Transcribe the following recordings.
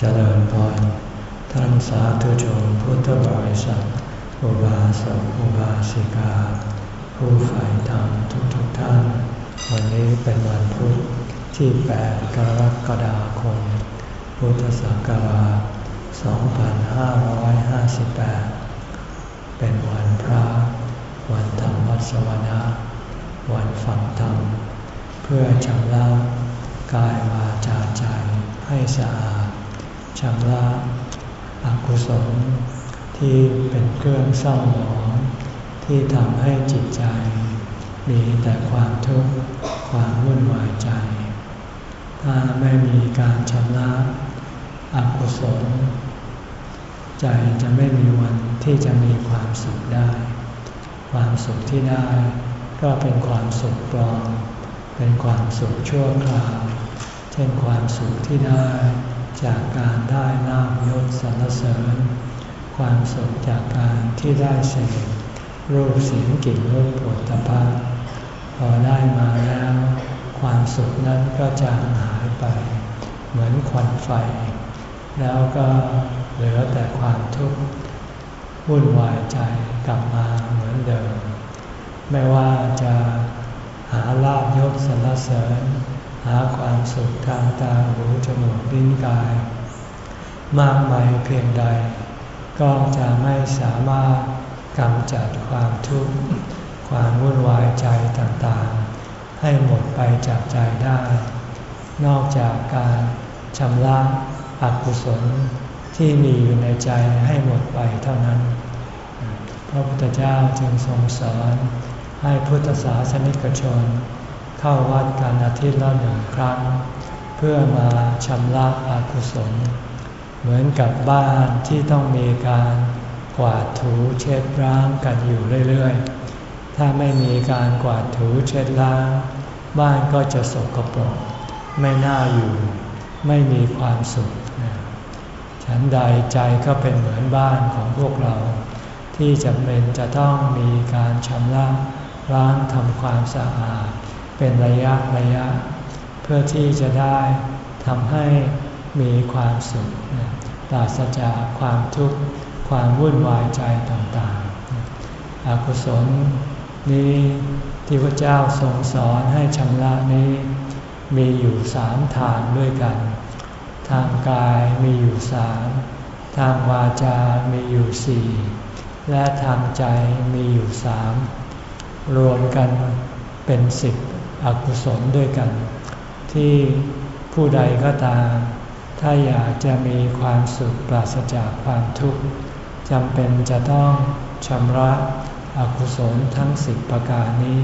เจริญพรท่านสาธุชนพุทธบริษัท อุบาสกอุบาสิกา ผู้ใฝ่ธรรมทุกๆทท่าน วันนี้เป็นวันพุธที่ 8 กรกฎาคม พุทธศักราช 2558 เป็นวันพระ วันธรรมวัสวนะ วันฟังธรรม เพื่อชำระกายวาจาใจให้สะอาด ชำระอกุศลที่เป็นเครื่องเศร้าหมองที่ทำให้จิตใจ มีแต่ความทุกข์ความวุ่นวายใจ ถ้าไม่มีการชำระอกุศลใจจะไม่มีวันที่จะมีความสุขได้ ความสุขที่ได้ก็เป็นความสุขปลอม เป็นความสุขชั่วคราว เช่นความสุขที่ได้ จากการได้ลาบยศสรรเสริญ ความสุขจากการที่ได้เสพรูปเสียงกลิ่นรสผลตภะพอได้มาแล้ว ความสุขนั้นก็จะหายไป เหมือนควันไฟ แล้วก็เหลือแต่ความทุกข์วุ่นวายใจกลับมาเหมือนเดิม ไม่ว่าจะหาลาบยศสรรเสริญ หาความสุขทางตาหูจมูกลิ้นกาย มากมายเพียงใด ก็จะไม่สามารถกำจัดความทุกข์ความวุ่นวายใจต่างๆ ให้หมดไปจากใจได้ นอกจากการชำระอกุศลที่มีอยู่ในใจให้หมดไปเท่านั้น พระพุทธเจ้าจึงทรงสอนให้พุทธศาสนิกชน เข้าวัดกันอาทิตย์ละหนึ่งครั้ง เพื่อมาชำระอากุศล เหมือนกับบ้านที่ต้องมีการกวาดถูเช็ดล้างกันอยู่เรื่อยๆ ถ้าไม่มีการกวาดถูเช็ดล้าง บ้านก็จะสกปรกไม่น่าอยู่ ไม่มีความสุขฉันใดใจก็เป็นเหมือนบ้านของพวกเรา ที่จำเป็นจะต้องมีการชำระล้างทำความสะอาด เป็นระยะระยะ เพื่อที่จะได้ทำให้มีความสุขปราศจากความทุกข์ความวุ่นวายใจต่างๆ อกุศลนี้ที่พระเจ้าทรงสอนให้ชำระนี้มีอยู่สามทางด้วยกัน ทางกายมีอยู่สามทางวาจา มีอยู่สี่และทางใจมีอยู่สามรวมกันเป็นสิบ อกุศลด้วยกัน ที่ผู้ใดก็ตาม ถ้าอยากจะมีความสุขปราศจากความทุกข์จำเป็นจะต้องชำระอกุศลทั้งสิบประการนี้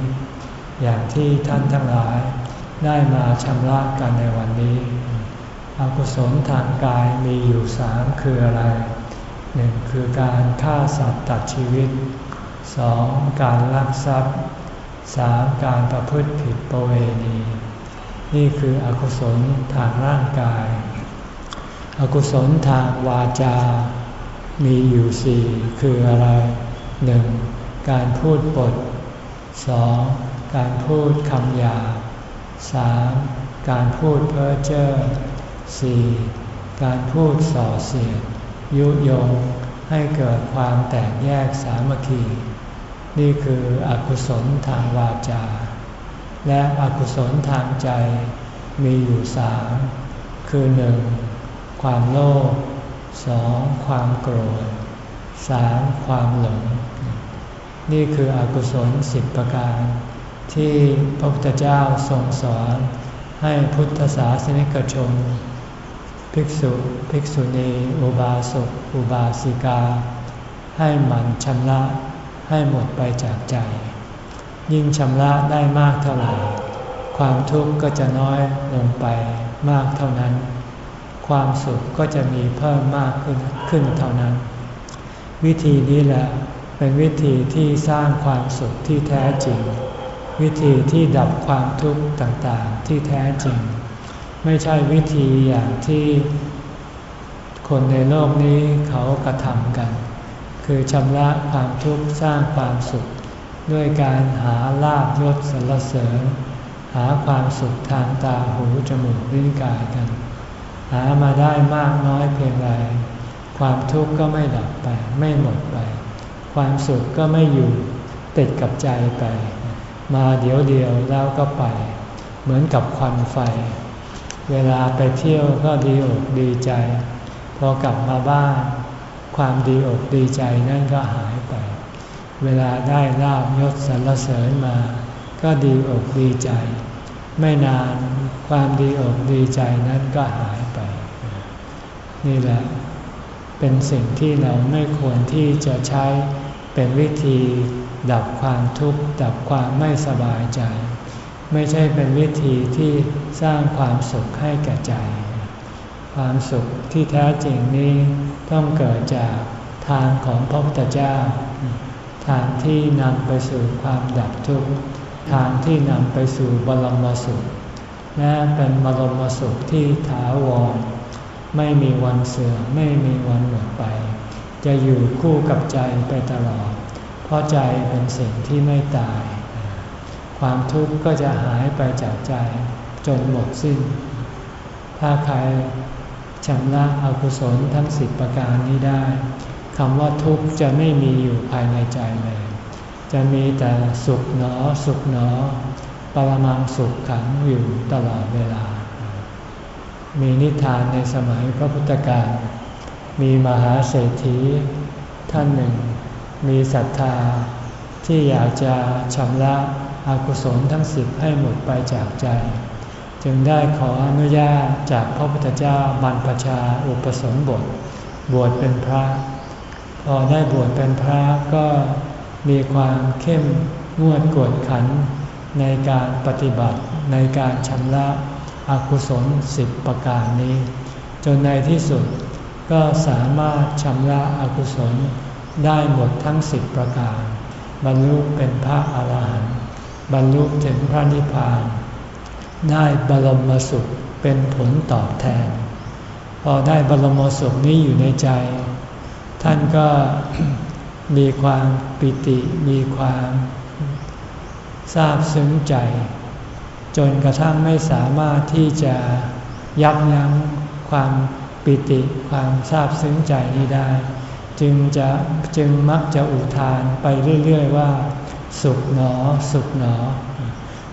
อย่างที่ท่านทั้งหลายได้มาชำระกันในวันนี้ อกุศลทางกายมีอยู่สามคืออะไรหนึ่งคือการฆ่าสัตว์ตัดชีวิตสองการลักทรัพย์ สามการประพฤติผิดประเวณี นี่คืออกุศลทางร่างกาย อกุศลทางวาจา มีอยู่สี่คืออะไรหนึ่งการพูดปดสองการพูดคำหยาสามการพูดเพ้อเจ้อสี่การพูดส่อเสียด ยุยงให้เกิดความแตกแยกสามัคคี นี่คืออกุศลทางวาจา และอกุศลทางใจมีอยู่สามคือหนึ่งความโลภสองความโกรธสามความหลง นี่คืออกุศลสิบประการ ที่พระพุทธเจ้าทรงสอนให้พุทธศาสนิกชน ภิกษุภิกษุณี อุบาสกอุบาสิกา ให้หมั่นชำระ ให้หมดไปจากใจ ยิ่งชำระได้มากเท่าไหร่ ความทุกข์ก็จะน้อยลงไปมากเท่านั้น ความสุขก็จะมีเพิ่มมากขึ้นขึ้นเท่านั้น วิธีนี้แหละเป็นวิธีที่สร้างความสุขที่แท้จริง วิธีที่ดับความทุกข์ต่างๆที่แท้จริง ไม่ใช่วิธีอย่างที่คนในโลกนี้เขากระทำกัน คือชำระความทุกข์สร้างความสุข ด้วยการหาลาบยศสรรเสริญ หาความสุขทางตาหูจมูกลิ้นกายกัน หามาได้มากน้อยเพียงไรความทุกข์ก็ไม่ดับไป ไม่หมดไป ความสุขก็ไม่อยู่ติดกับใจไป มาเดี๋ยวเดียวแล้วก็ไป เหมือนกับควันไฟ เวลาไปเที่ยวก็ดีอกดีใจ พอกลับมาบ้าน ความดีอกดีใจนั่นก็หายไป เวลาได้ลาบยศสรรเสริญมา ก็ดีอกดีใจ ไม่นานความดีอกดีใจนั้นก็หายไป นี่แหละ เป็นสิ่งที่เราไม่ควรที่จะใช้เป็นวิธีดับความทุกข์ดับความไม่สบายใจ ไม่ใช่เป็นวิธีที่สร้างความสุขให้แก่ใจ ความสุขที่แท้จริงนี้ต้องเกิดจากทางของพระพุทธเจ้า ทางที่นำไปสู่ความดับทุกข์ ทางที่นำไปสู่บรมสุข และเป็นบรมสุขที่ถาวร ไม่มีวันเสื่อมไม่มีวันหมดไป จะอยู่คู่กับใจไปตลอด เพราะใจเป็นสิ่งที่ไม่ตาย ความทุกข์ก็จะหายไปจากใจจนหมดสิ้น ถ้าใคร ชำระอกุศลทั้งสิบประการนี้ได้คำว่าทุกข์จะไม่มีอยู่ภายในใจเลย จะมีแต่สุขหนอ สุขหนอ ปรมังสุขขังอยู่ตลอดเวลา มีนิทานในสมัยพระพุทธการมีมหาเศรษฐี ท่านหนึ่ง มีศรัทธา ที่อยากจะชำระอากุศลทั้งสิบให้หมดไปจากใจ จึงได้ขออนุญาตจากพระพุทธเจ้าบรรพชาอุปสมบท บวชเป็นพระ พอได้บวชเป็นพระก็มีความเข้มงวดกวดขันในการปฏิบัติในการชำระอกุศลสิบประการนี้ จนในที่สุดก็สามารถชำระอกุศลได้หมดทั้งสิบประการ บรรลุเป็นพระอาหารหันต์บรรลุถึงพระนิพพาน ได้บรมสุขเป็นผลตอบแทน พอได้บรมสุขนี้อยู่ในใจ ท่านก็มีความปิติมีความทราบซึ้งใจ จนกระทั่งไม่สามารถที่จะยับยั้งความปิติความซาบซึ้งใจนี้ได้ จึงจะจึงมักจะอุทานไปเรื่อย ๆ ว่า สุขหนอ สุขหนอ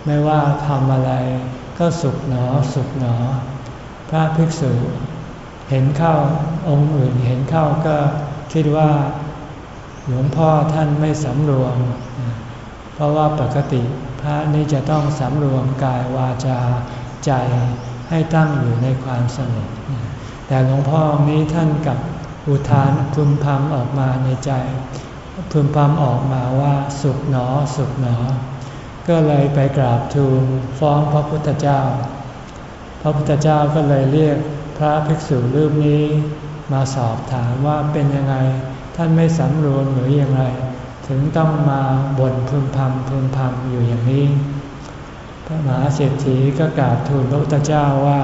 ไม่ว่าทำอะไร ก็สุขหนอสุขหนอ พระภิกษุ เห็นเข้าองค์อื่นเห็นเข้าก็คิดว่าหลวงพ่อท่านไม่สำรวม เพราะว่าปกติพระนี่จะต้องสำรวมกายวาจาใจให้ตั้งอยู่ในความสงบแต่หลวงพ่อนี้ท่านกับอุทานพึมพำออกมาในใจพึมพำออกมาว่าสุขหนอสุขหนอ ก็เลยไปกราบทูลฟ้องพระพุทธเจ้า พระพุทธเจ้าก็เลยเรียกพระภิกษุรูปนี้ มาสอบถามว่าเป็นยังไงท่านไม่สำรวมหรืออยังไงถึงต้องมาบ่นพึมพำพึมพำอยู่อย่างนี้ พระมหาเศรษฐีก็กราบทูลพระพุทธเจ้าว่า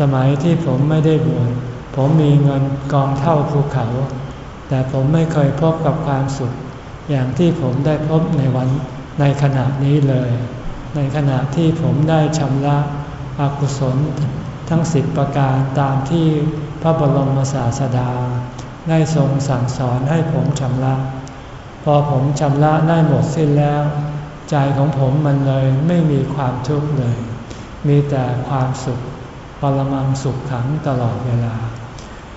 สมัยที่ผมไม่ได้บวชผมมีเงินกองเท่าภูเขา แต่ผมไม่เคยพบกับความสุขอย่างที่ผมได้พบในวัน ในขณะนี้เลย ในขณะที่ผมได้ชำระอกุศลทั้งสิบประการตามที่พระบรมศาสดา ได้ทรงสั่งสอนให้ผมชำระ พอผมชำระได้หมดสิ้นแล้ว ใจของผมมันเลยไม่มีความทุกข์เลย มีแต่ความสุขปรมังสุขขังตลอดเวลา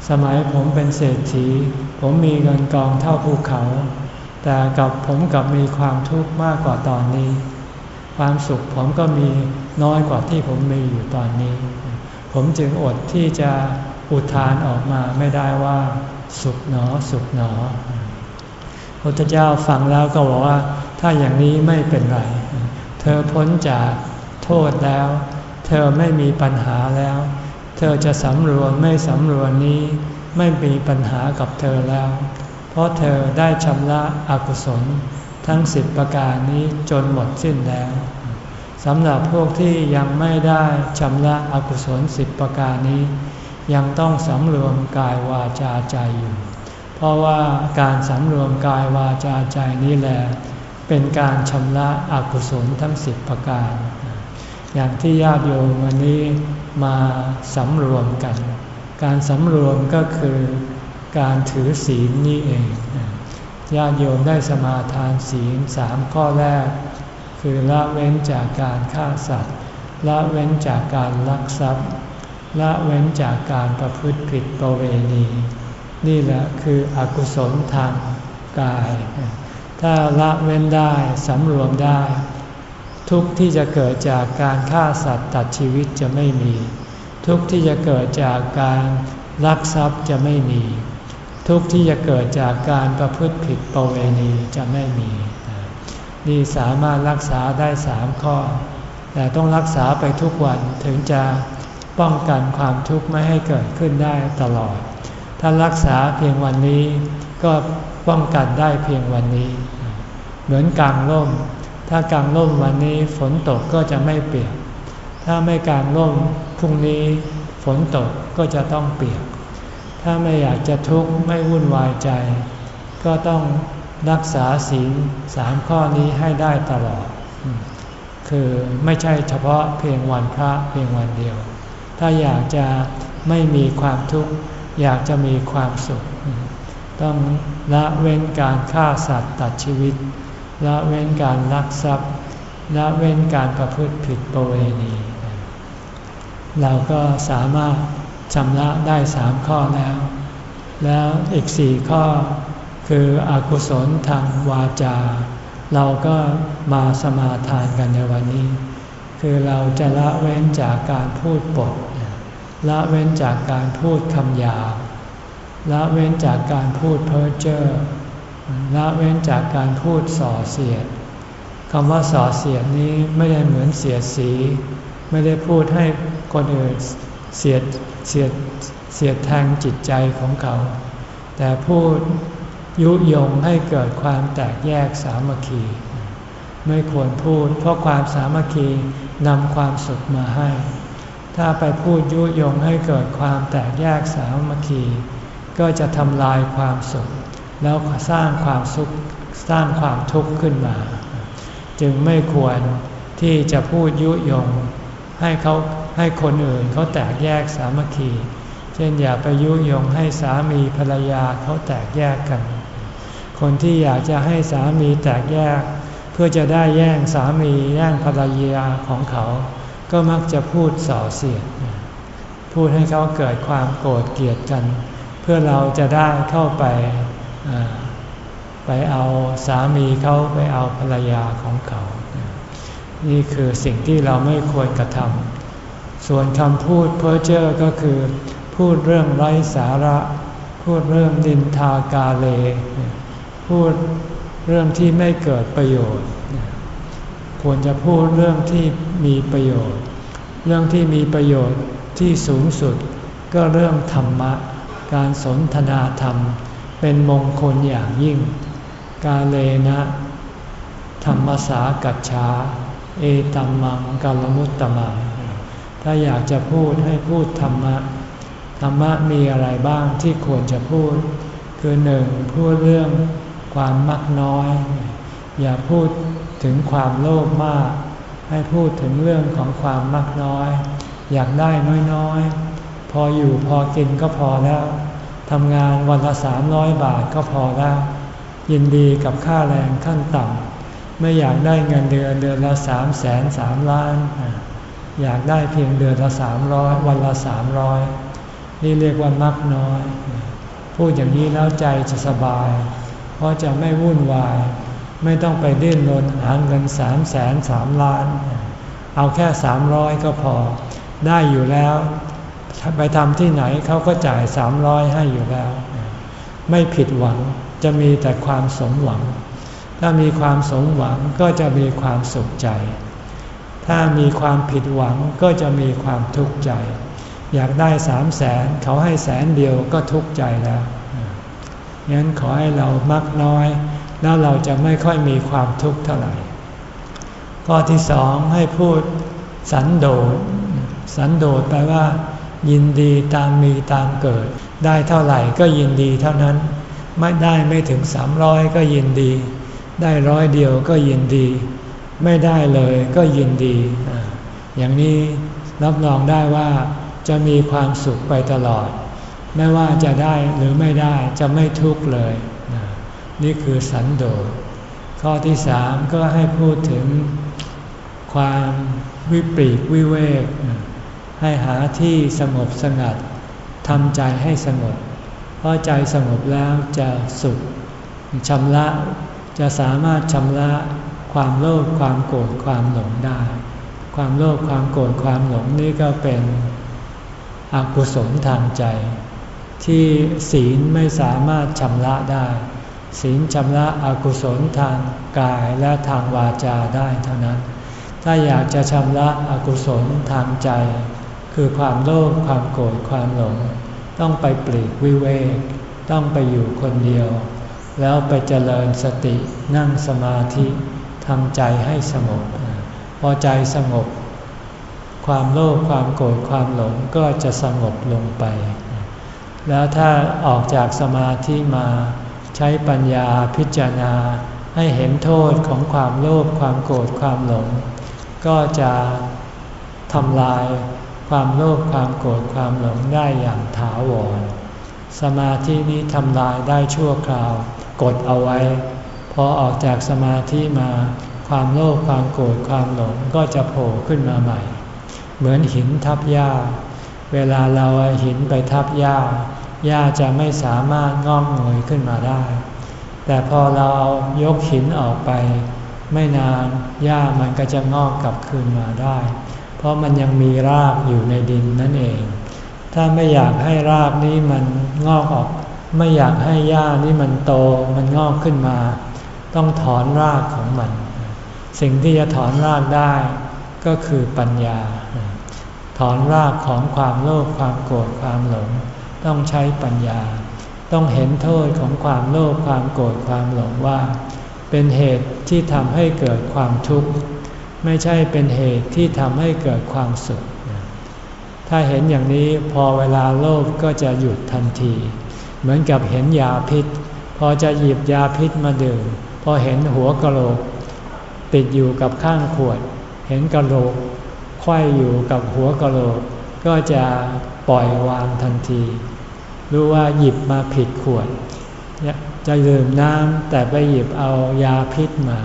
สมัยผมเป็นเศรษฐี ผมมีเงินกองเท่าภูเขา แต่กับผมกับมีความทุกข์มากกว่าตอนนี้ ความสุขผมก็มีน้อยกว่าที่ผมมีอยู่ตอนนี้ ผมจึงอดที่จะอุทานออกมาไม่ได้ว่า สุขหนอสุขหนอพระเจ้าฟังแล้วก็บอกว่า ถ้าอย่างนี้ไม่เป็นไร เธอพ้นจากโทษแล้ว เธอไม่มีปัญหาแล้ว เธอจะสำรวมไม่สำรวมนี้ ไม่มีปัญหากับเธอแล้ว เพราะเธอได้ชำระอกุศลทั้งสิบประการนี้จนหมดสิ้นแล้วสำหรับพวกที่ยังไม่ได้ชำระอกุศลสิบประการนี้ ยังต้องสำรวมกายวาจาใจอยู่ เพราะว่าการสำรวมกายวาจาใจนี้แหละเป็นการชำระอกุศลทั้งสิบประการ อย่างที่ญาติโยมวันนี้มาสำรวมกัน การสำรวมก็คือ การถือศีลนี่เอง ญาติโยมได้สมาทานศีลสามข้อแรก คือละเว้นจากการฆ่าสัตว์ ละเว้นจากการลักทรัพย์ ละเว้นจากการประพฤติผิดประเวณี นี่แหละคืออกุศลทางกาย ถ้าละเว้นได้สำรวมได้ ทุกที่จะเกิดจากการฆ่าสัตว์ตัดชีวิตจะไม่มี ทุกที่จะเกิดจากการลักทรัพย์จะไม่มี ทุกที่จะเกิดจากการประพฤติผิดประเวณีจะไม่มี นี่สามารถรักษาได้สามข้อ แต่ต้องรักษาไปทุกวันถึงจะป้องกันความทุกข์ไม่ให้เกิดขึ้นได้ตลอด ถ้ารักษาเพียงวันนี้ก็ป้องกันได้เพียงวันนี้ เหมือนกลางร่ม ถ้ากลางร่มวันนี้ฝนตกก็จะไม่เปียก ถ้าไม่กลางร่มพรุ่งนี้ฝนตกก็จะต้องเปียก ถ้าไม่อยากจะทุกข์ไม่วุ่นวายใจ ก็ต้องรักษาศีลสามข้อนี้ให้ได้ตลอด คือไม่ใช่เฉพาะเพียงวันพระเพียงวันเดียว ถ้าอยากจะไม่มีความทุกข์อยากจะมีความสุข ต้องละเว้นการฆ่าสัตว์ตัดชีวิต ละเว้นการลักทรัพย์ ละเว้นการประพฤติผิดประเวณี เราก็สามารถ ชำระได้สามข้อแล้ว แล้วอีกสี่ข้อ คืออกุศลทางวาจา เราก็มาสมาทานกันในวันนี้ คือเราจะละเว้นจากการพูดปดละเว้นจากการพูดคำหยาบละเว้นจากการพูดเพ้อเจ้อละเว้นจากการพูดส่อเสียดคำว่าส่อเสียดนี้ไม่ได้เหมือนเสียดสี ไม่ได้พูดให้คนอื่น เสียดเสียดเสียดแทงจิตใจของเขา แต่พูดยุยงให้เกิดความแตกแยกสามัคคี ไม่ควรพูด เพราะความสามัคคีนำความสุขมาให้ ถ้าไปพูดยุยงให้เกิดความแตกแยกสามัคคี ก็จะทำลายความสุข แล้วสร้างความสุขสร้างความทุกข์ขึ้นมา จึงไม่ควรที่จะพูดยุยงให้เขา ให้คนอื่นเขาแตกแยกสามัคคี เช่นอย่าไปยุยงให้สามีภรรยาเขาแตกแยกกัน คนที่อยากจะให้สามีแตกแยก เพื่อจะได้แย่งสามีแย่งภรรยาของเขา ก็มักจะพูดส่อเสียด พูดให้เขาเกิดความโกรธเกลียดกัน เพื่อเราจะได้เข้าไปไปเอาสามีเขาไปเอาภรรยาของเขา นี่คือสิ่งที่เราไม่ควรกระทำ ส่วนคำพูดเพ้อเจ้อก็คือ พูดเรื่องไร้สาระ พูดเรื่องดินทากาเล พูดเรื่องที่ไม่เกิดประโยชน์ ควรจะพูดเรื่องที่มีประโยชน์ เรื่องที่มีประโยชน์ที่สูงสุด ก็เรื่องธรรมะ การสนทนาธรรม เป็นมงคลอย่างยิ่ง กาเลนะ ธรรมสากัจฉาเอตัมมังกาลมุตตมัง ถ้าอยากจะพูดให้พูดธรรมะ ธรรมะมีอะไรบ้างที่ควรจะพูด คือหนึ่งพูดเรื่องความมักน้อย อย่าพูดถึงความโลภมาก ให้พูดถึงเรื่องของความมากน้อย อยากได้น้อยๆ พออยู่พอกินก็พอแล้วทำงานวันละสามร้อยบาทก็พอแล้ว ยินดีกับค่าแรงขั้นต่ำไม่อยากได้เงินเดือนเดือนละสามแสนสามล้าน อยากได้เพียงเดือนละสามร้อยวันละสามร้อยนี่เรียกว่ามักน้อย พูดอย่างนี้แล้วใจจะสบาย เพราะจะไม่วุ่นวาย ไม่ต้องไปดิ้นรนหาเงินสามแสนสามล้าน เอาแค่สามร้อยก็พอ ได้อยู่แล้วไปทำที่ไหนเขาก็จ่ายสามร้อยให้อยู่แล้ว ไม่ผิดหวังจะมีแต่ความสมหวัง ถ้ามีความสมหวังก็จะมีความสุขใจ ถ้ามีความผิดหวังก็จะมีความทุกข์ใจ อยากได้สามแสนเขาให้แสนเดียวก็ทุกข์ใจแล้วงั้นขอให้เรามักน้อย แล้วเราจะไม่ค่อยมีความทุกข์เท่าไหร่ ข้อที่สองให้พูดสันโดษ สันโดษแปลว่า ยินดีตามมีตามเกิด ได้เท่าไหร่ก็ยินดีเท่านั้น ไม่ได้ไม่ถึงสามร้อยก็ยินดี ได้ร้อยเดียวก็ยินดี ไม่ได้เลยก็ยินดี อย่างนี้รับรองได้ว่าจะมีความสุขไปตลอด ไม่ว่าจะได้หรือไม่ได้จะไม่ทุกข์เลย นี่คือสันโดษข้อที่สามก็ให้พูดถึงความวิปริวิเวก ให้หาที่สงบสงัดทำใจให้สงบเพราะใจสงบแล้วจะสุขชำระจะสามารถชำระ ความโลภความโกรธความหลงได้ ความโลภความโกรธความหลงนี่ก็เป็นอกุศลทางใจ ที่ศีลไม่สามารถชำระได้ ศีลชำระอกุศลทางกายและทางวาจาได้เท่านั้น ถ้าอยากจะชำระอกุศลทางใจ คือความโลภความโกรธความหลง ต้องไปปลีกวิเวกต้องไปอยู่คนเดียว แล้วไปเจริญสตินั่งสมาธิ ทำใจให้สงบ พอใจสงบ ความโลภความโกรธความหลงก็จะสงบลงไป แล้วถ้าออกจากสมาธิมาใช้ปัญญาพิจารณาให้เห็นโทษของความโลภความโกรธความหลง ก็จะทำลายความโลภความโกรธความหลงได้อย่างถาวร สมาธินี้ทำลายได้ชั่วคราว กดเอาไว้ พอออกจากสมาธิมาความโลภความโกรธความหลงก็จะโผล่ขึ้นมาใหม่ เหมือนหินทับหญ้า เวลาเราหินไปทับหญ้าหญ้าจะไม่สามารถงอกเงยขึ้นมาได้ แต่พอเรายกหินออกไป ไม่นานหญ้ามันก็จะงอกกลับคืนมาได้ เพราะมันยังมีรากอยู่ในดินนั่นเอง ถ้าไม่อยากให้รากนี้มันงอกออก ไม่อยากให้หญ้านี้มันโตมันงอกขึ้นมา ต้องถอนรากของมัน สิ่งที่จะถอนรากได้ก็คือปัญญา ถอนรากของความโลภความโกรธความหลง ต้องใช้ปัญญา ต้องเห็นโทษของความโลภความโกรธความหลงว่า เป็นเหตุที่ทำให้เกิดความทุกข์ไม่ใช่เป็นเหตุที่ทำให้เกิดความสุข ถ้าเห็นอย่างนี้พอเวลาโลภก็จะหยุดทันที เหมือนกับเห็นยาพิษ พอจะหยิบยาพิษมาดื่ม พอเห็นหัวกะโหลก ติดอยู่กับข้างขวด เห็นกะโหลกควยอยู่กับหัวกะโหลก ก็จะปล่อยวางทันทีรู้ว่าหยิบมาผิดขวด จะดื่มน้ำแต่ไปหยิบเอายาพิษมา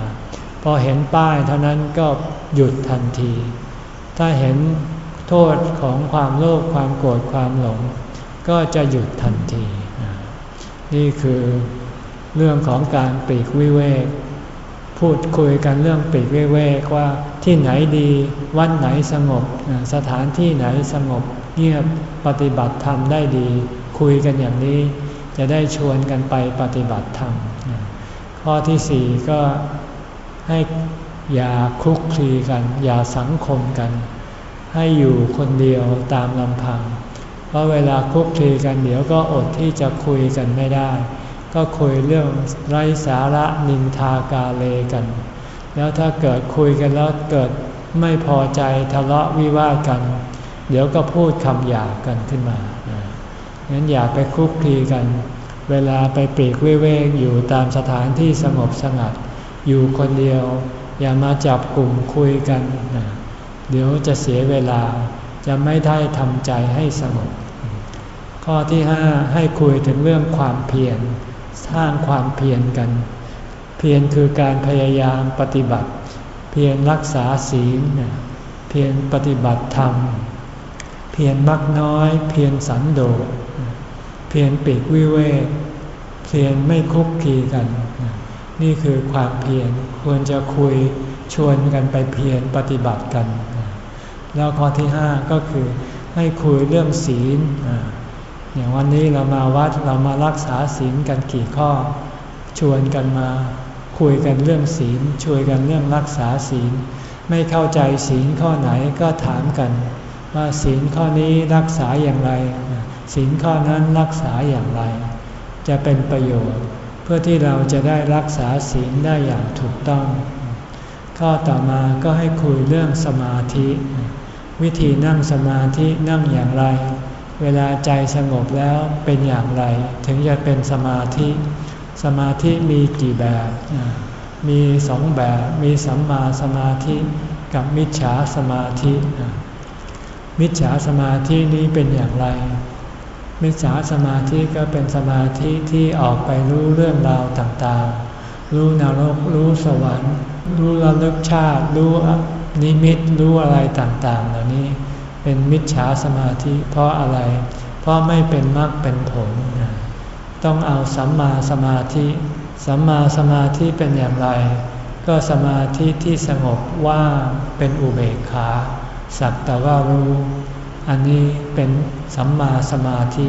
พอเห็นป้ายเท่านั้นก็หยุดทันที ถ้าเห็นโทษของความโลภความโกรธความหลง ก็จะหยุดทันที นี่คือ เรื่องของการปีกวิเวกพูดคุยกันเรื่องปีกวิเวกว่าที่ไหนดีวัดไหนสงบสถานที่ไหนสงบเงียบปฏิบัติธรรมได้ดี คุยกันอย่างนี้จะได้ชวนกันไปปฏิบัติธรรม ข้อที่สี่ก็ให้อย่าคลุกคลีกัน อย่าสังคมกัน ให้อยู่คนเดียวตามลำพัง เพราะเวลาคลุกคลีกันเดี๋ยวก็อดที่จะคุยกันไม่ได้ ก็คุยเรื่องไร้สาระนินทากาเลกัน แล้วถ้าเกิดคุยกันแล้วเกิดไม่พอใจทะเลาะวิวาทกัน เดี๋ยวก็พูดคำหยาบกันขึ้นมางั้นอย่าไปคุกคีกัน เวลาไปปีกเว้งอยู่ตามสถานที่สงบสงัด อยู่คนเดียว อย่ามาจับกลุ่มคุยกัน เดี๋ยวจะเสียเวลาจะไม่ได้ทำใจให้สงบ ข้อที่ห้าให้คุยถึงเรื่องความเพียร สร้างความเพียรกัน เพียรคือการพยายามปฏิบัติ เพียรรักษาศีล เพียรปฏิบัติธรรม เพียรมักน้อย เพียรสันโดษ เพียรปีกวิเวก เพียรไม่คุกคีกัน นี่คือความเพียรควรจะคุยชวนกันไปเพียรปฏิบัติกัน แล้วข้อที่ห้าก็คือให้คุยเรื่องศีล อย่างวันนี้เรามาวัดเรามารักษาศีลกันกี่ข้อ ชวนกันมาคุยกันเรื่องศีลช่วยกันเรื่องรักษาศีล ไม่เข้าใจศีลข้อไหนก็ถามกัน ว่าศีลข้อนี้รักษาอย่างไร ศีลข้อนั้นรักษาอย่างไร จะเป็นประโยชน์ เพื่อที่เราจะได้รักษาศีลได้อย่างถูกต้อง ข้อต่อมาก็ให้คุยเรื่องสมาธิ วิธีนั่งสมาธินั่งอย่างไร เวลาใจสงบแล้วเป็นอย่างไร ถึงจะเป็นสมาธิ สมาธิมีกี่แบบ มีสองแบบ มีสัมมาสมาธิกับมิจฉาสมาธิ มิจฉาสมาธินี้เป็นอย่างไร มิจฉาสมาธิก็เป็นสมาธิที่ออกไปรู้เรื่องราวต่างๆ รู้นรก รู้สวรรค์ รู้ระลึกชาติ รู้นิมิต รู้อะไรต่างๆ เหล่านี้ เป็นมิจฉาสมาธิเพราะอะไร เพราะไม่เป็นมรรคเป็นผล ต้องเอาสัมมาสมาธิ สัมมาสมาธิเป็นอย่างไร ก็สมาธิที่สงบว่างเป็นอุเบกขาสักแต่ว่ารู้ อันนี้เป็นสัมมาสมาธิ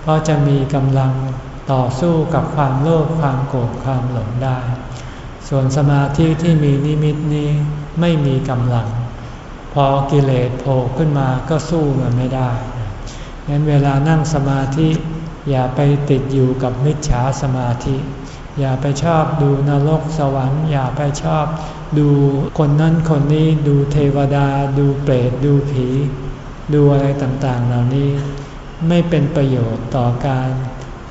เพราะจะมีกำลังต่อสู้กับความโลภความโกรธความหลงได้ ส่วนสมาธิที่มีนิมิตนี้ไม่มีกำลัง พอกิเลสโผล่ขึ้นมาก็สู้มันไม่ได้งั้นเวลานั่งสมาธิ อย่าไปติดอยู่กับมิจฉาสมาธิ อย่าไปชอบดูนรกสวรรค์ อย่าไปชอบดูคนนั้นคนนี้ดูเทวดา ดูเปรตดูผี ดูอะไรต่างๆ เหล่านี้ ไม่เป็นประโยชน์ต่อการ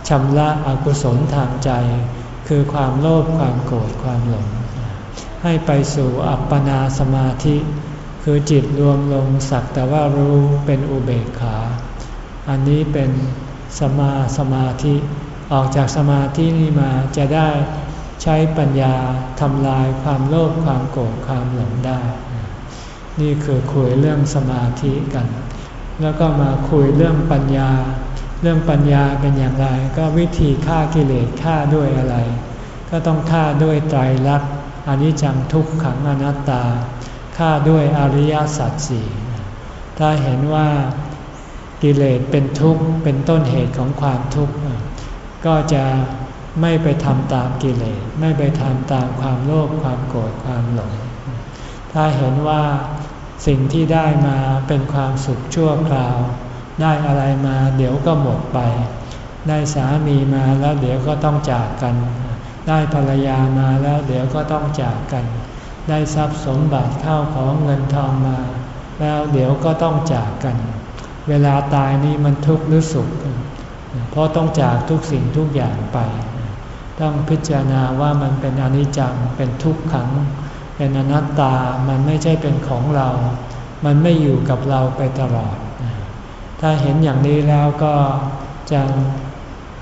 ชำระอกุศลทางใจ คือความโลภความโกรธความหลงให้ไปสู่อัปปนาสมาธิ คือจิตรวมลงสักแต่ว่ารู้เป็นอุเบกขา อันนี้เป็นสมาสมาธิ ออกจากสมาธินี้มาจะได้ใช้ปัญญาทำลายความโลภความโกรธความหลงได้ นี่คือคุยเรื่องสมาธิกัน แล้วก็มาคุยเรื่องปัญญา เรื่องปัญญาเป็นอย่างไร ก็วิธีฆ่ากิเลสฆ่าด้วยอะไร ก็ต้องฆ่าด้วยไตรลักษณ์อนิจจังทุกขังอนัตตา ฆ่าด้วยอริยสัจสี่ถ้าเห็นว่ากิเลสเป็นทุกข์เป็นต้นเหตุของความทุกข์ ก็จะไม่ไปทำตามกิเลสไม่ไปทำตามความโลภความโกรธความหลง ถ้าเห็นว่าสิ่งที่ได้มาเป็นความสุขชั่วคราว ได้อะไรมาเดี๋ยวก็หมดไป ได้สามีมาแล้วเดี๋ยวก็ต้องจากกัน ได้ภรรยามาแล้วเดี๋ยวก็ต้องจากกัน ได้ทรัพย์สมบัติเข้าของเงินทองมา แล้วเดี๋ยวก็ต้องจากกัน เวลาตายนี่มันทุกข์หรือสุข เพราะต้องจากทุกสิ่งทุกอย่างไป ต้องพิจารณาว่ามันเป็นอนิจจัง เป็นทุกขัง เป็นอนัตตา มันไม่ใช่เป็นของเรา มันไม่อยู่กับเราไปตลอด ถ้าเห็นอย่างนี้แล้วก็จะ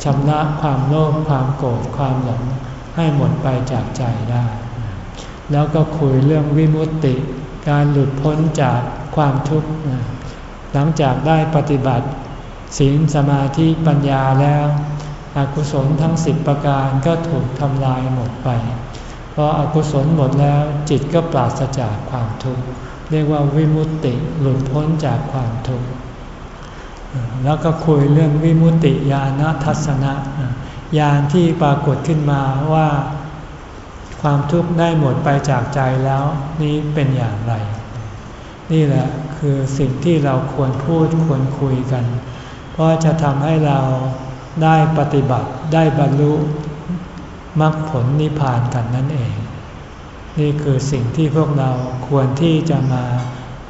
ชำระความโลภความโกรธความหลงให้หมดไปจากใจได้ แล้วก็คุยเรื่องวิมุตติ การหลุดพ้นจากความทุกข์ หลังจากได้ปฏิบัติ ศีลสมาธิปัญญาแล้วอกุศลทั้งสิบประการก็ถูกทำลายหมดไปพออกุศลหมดแล้วจิตก็ปราศจากความทุกข์เรียกว่าวิมุตติหลุดพ้นจากความทุกข์แล้วก็คุยเรื่องวิมุตติญาณทัศนะญาณที่ปรากฏขึ้นมาว่า ความทุกข์ได้หมดไปจากใจแล้วนี้เป็นอย่างไร นี่แหละคือสิ่งที่เราควรพูดควรคุยกัน เพราะจะทำให้เราได้ปฏิบัติได้บรรลุมรรคผลนิพพานกันนั่นเอง นี่คือสิ่งที่พวกเราควรที่จะมา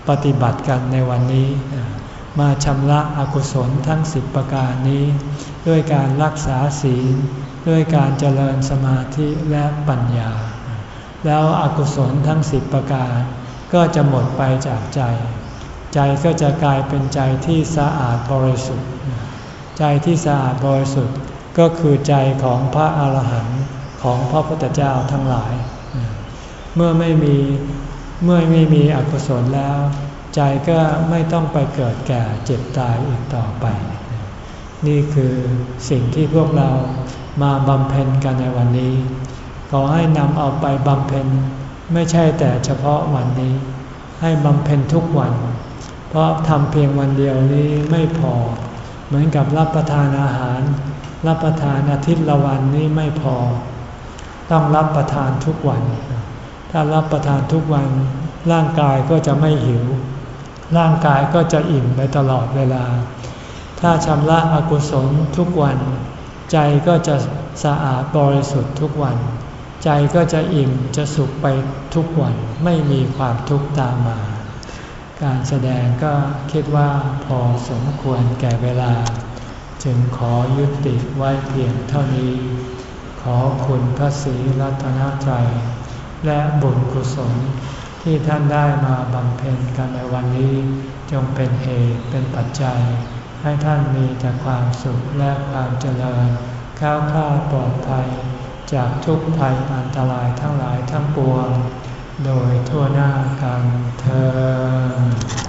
ปฏิบัติกันในวันนี้ มาชำระอกุศลทั้งสิบประการนี้ ด้วยการรักษาศีล ด้วยการเจริญสมาธิและปัญญา แล้วอกุศลทั้งสิบประการ ก็จะหมดไปจากใจ ใจก็จะกลายเป็นใจที่สะอาดบริสุทธิ์ ใจที่สะอาดบริสุทธิ์ก็คือใจของพระอาหารหันต์ของพระพุทธเจ้าทั้งหลาย เมื่อไม่มีเมื่อไม่มีอกุศลแล้ว ใจก็ไม่ต้องไปเกิดแก่เจ็บตายอีกต่อไป นี่คือสิ่งที่พวกเรา มาบำเพ็ญกันในวันนี้ ขอให้นำเอาไปบำเพ็ญไม่ใช่แต่เฉพาะวันนี้ ให้บำเพ็ญทุกวัน เพราะทำเพียงวันเดียวนี้ไม่พอ เหมือนกับรับประทานอาหาร รับประทานอาทิตย์ละวันนี้ไม่พอ ต้องรับประทานทุกวัน ถ้ารับประทานทุกวัน ร่างกายก็จะไม่หิว ร่างกายก็จะอิ่มไปตลอดเวลา ถ้าชำระอกุศลทุกวัน ใจก็จะสะอาดบริสุทธิ์ทุกวัน ใจก็จะอิ่มจะสุขไปทุกวันไม่มีความทุกข์ตามมา การแสดงก็คิดว่าพอสมควรแก่เวลา จึงขอยุติไว้เพียงเท่านี้ ขอคุณพระศรีรัตนตรัยและบุญกุศลที่ท่านได้มาบำเพ็ญกันในวันนี้ จงเป็นเหตุเป็นปัจจัย ให้ท่านมีแต่ความสุขและความเจริญข้าวข้าดปลอดภัย จากทุกภัยอันตรายทั้งหลายทั้งปวง โดยทั่วหน้ากันเธอ